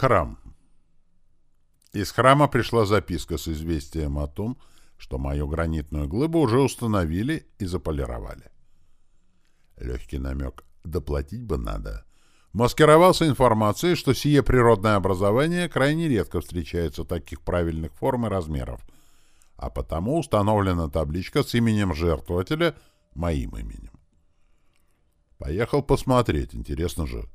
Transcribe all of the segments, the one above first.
Храм. Из храма пришла записка с известием о том, что мою гранитную глыбу уже установили и заполировали. Легкий намек «доплатить бы надо» маскировался информацией, что сие природное образование крайне редко встречается таких правильных форм и размеров, а потому установлена табличка с именем жертвователя моим именем. Поехал посмотреть, интересно же.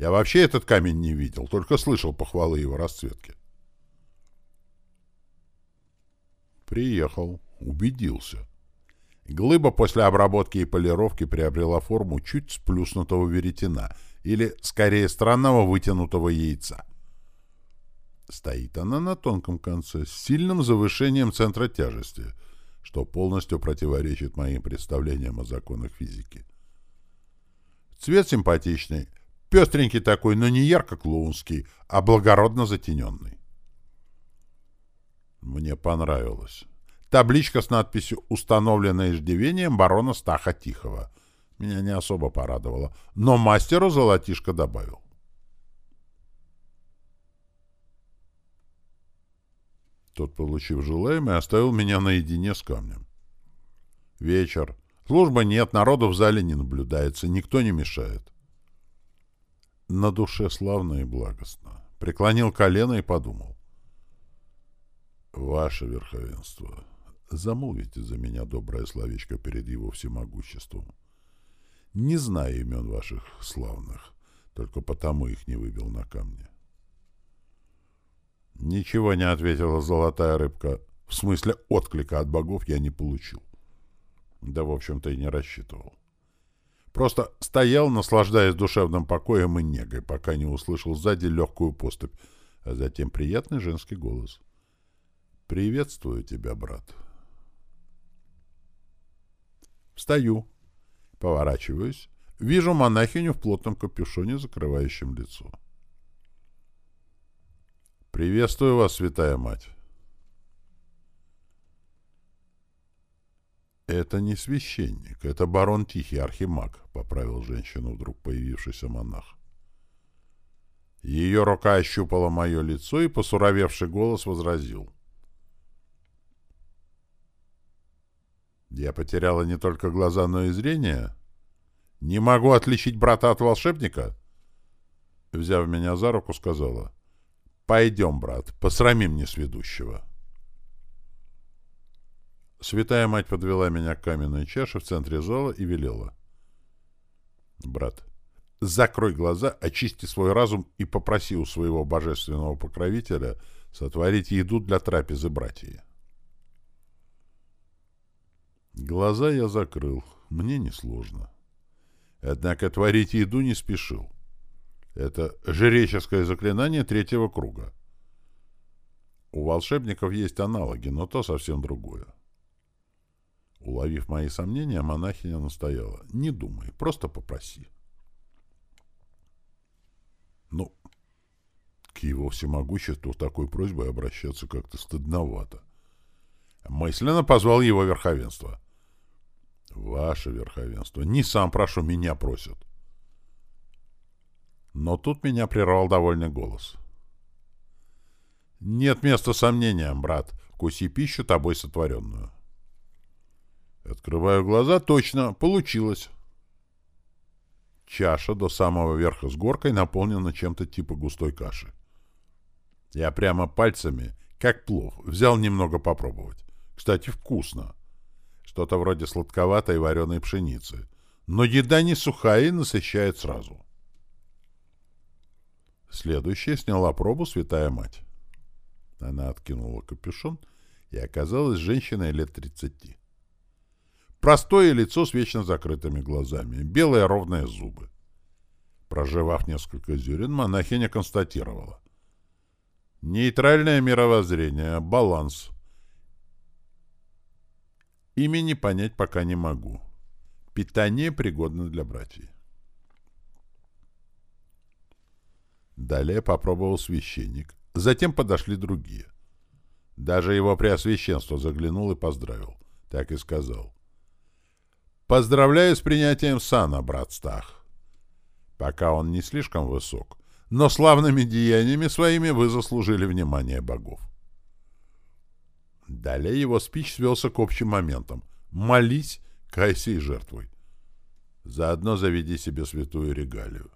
Я вообще этот камень не видел, только слышал похвалы его расцветки. Приехал, убедился. Глыба после обработки и полировки приобрела форму чуть сплюснутого веретена или, скорее, странного вытянутого яйца. Стоит она на тонком конце, с сильным завышением центра тяжести, что полностью противоречит моим представлениям о законах физики. Цвет симпатичный, Пестренький такой, но не ярко-клоунский, а благородно затененный. Мне понравилось. Табличка с надписью «Установленное иждивением барона Стаха Тихого». Меня не особо порадовало, но мастеру золотишко добавил. Тот, получив желаемое, оставил меня наедине с камнем. Вечер. Службы нет, народу в зале не наблюдается, никто не мешает. На душе славно и благостно. Преклонил колено и подумал. «Ваше Верховенство, замолвите за меня доброе словечко перед его всемогуществом. Не знаю имен ваших славных, только потому их не выбил на камне». Ничего не ответила золотая рыбка. В смысле отклика от богов я не получил. Да, в общем-то, и не рассчитывал. Просто стоял, наслаждаясь душевным покоем и негой, пока не услышал сзади легкую поступь, а затем приятный женский голос. «Приветствую тебя, брат». Встаю, поворачиваюсь, вижу монахиню в плотном капюшоне, закрывающем лицо. «Приветствую вас, святая мать». «Это не священник, это барон Тихий, архимаг», — поправил женщину вдруг появившийся монах. Ее рука ощупала мое лицо, и посуровевший голос возразил. «Я потеряла не только глаза, но и зрение. Не могу отличить брата от волшебника?» Взяв меня за руку, сказала. «Пойдем, брат, посрамим несведущего». Святая мать подвела меня к каменной чаше в центре зала и велела. «Брат, закрой глаза, очисти свой разум и попроси у своего божественного покровителя сотворить еду для трапезы братья». Глаза я закрыл. Мне несложно. Однако творить еду не спешил. Это жреческое заклинание третьего круга. У волшебников есть аналоги, но то совсем другое. Уловив мои сомнения, монахиня настояла. «Не думай, просто попроси». Ну, к его всемогуществу такой просьбой обращаться как-то стыдновато. Мысленно позвал его верховенство. «Ваше верховенство, не сам прошу, меня просят». Но тут меня прервал довольный голос. «Нет места сомнениям, брат. Вкуси пищу тобой сотворенную». Открываю глаза, точно, получилось. Чаша до самого верха с горкой наполнена чем-то типа густой каши. Я прямо пальцами, как плов, взял немного попробовать. Кстати, вкусно. Что-то вроде сладковатой вареной пшеницы. Но еда не сухая и насыщает сразу. Следующая сняла пробу святая мать. Она откинула капюшон и оказалась женщиной лет тридцати. Простое лицо с вечно закрытыми глазами, белые ровные зубы. Проживав несколько зерен, монахиня констатировала. Нейтральное мировоззрение, баланс. Имени понять пока не могу. Питание пригодно для братьев. Далее попробовал священник. Затем подошли другие. Даже его преосвященство заглянул и поздравил. Так и сказал. Поздравляю с принятием сана, брат Стах. Пока он не слишком высок, но славными деяниями своими вы заслужили внимание богов. Далее его спич свелся к общим моментам. Молись, кайся и жертвуй. Заодно заведи себе святую регалию.